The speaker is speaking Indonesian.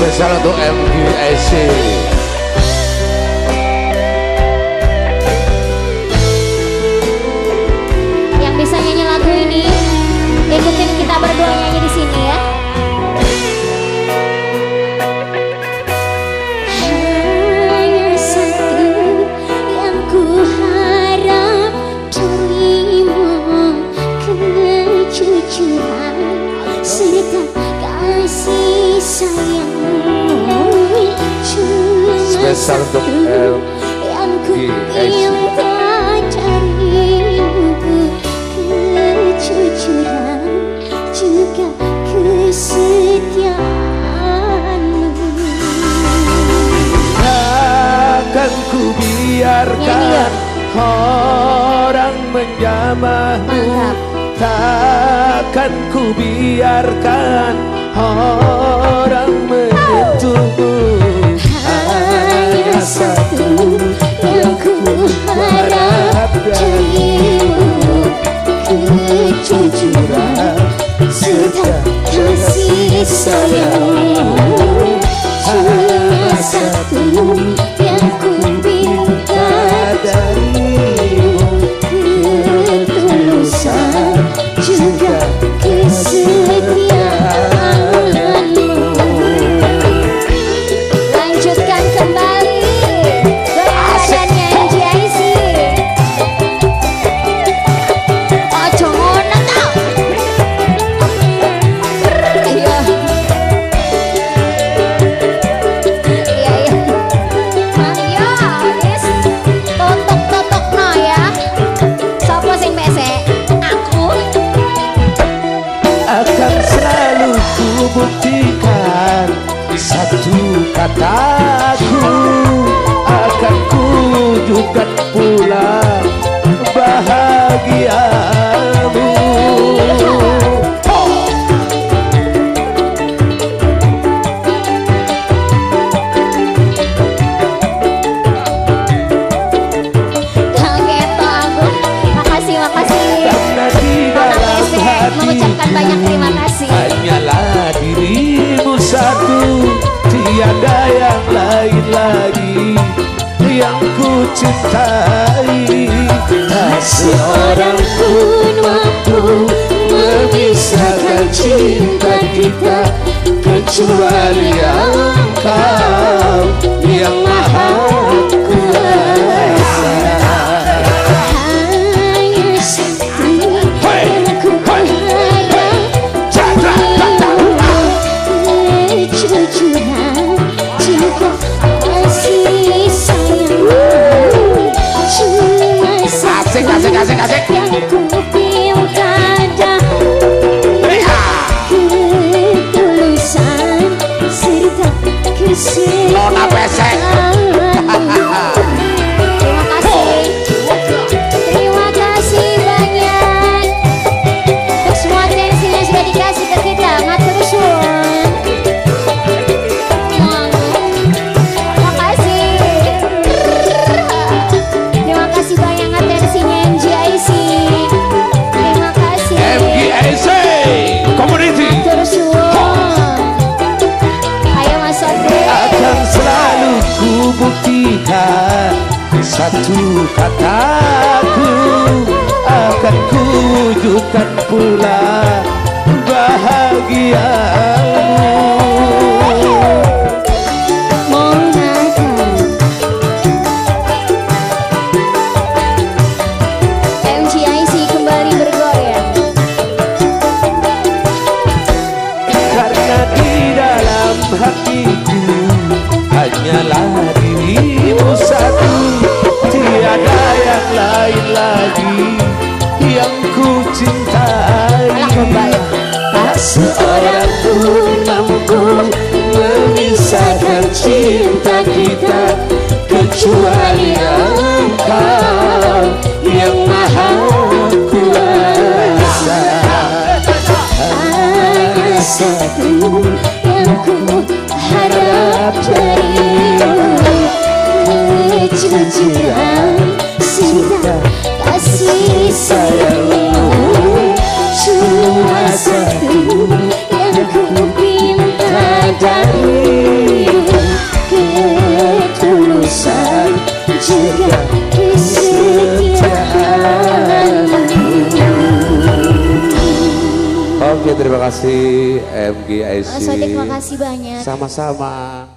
Spesial untuk MGIC Yang bisa nyanyi lagu ini Ikutin kita berdua nyanyi di sini ya. Serta kasih Spesial untuk satu yang ku MGIC. minta darimu Kejujuran juga kesetiaanmu Takkan ku biarkan orang menjamahmu. Takkan ku biarkan orang menyentuhmu Kejujuran serta kasih sayang ku lagi yang ku cintai tak seorang pun mampu memisahkan cinta kita kecuali engkau Asik, asik, asik, satu kataku akan ku wujudkan pula bahagiamu. Hatiku seorang pun mampu memisahkan cinta kita kecuali engkau yang maha kuasa. Hanya satu yang ku harap darimu Kejujuran Oke, terima kasih MGIC. Terima kasih banyak. Sama-sama.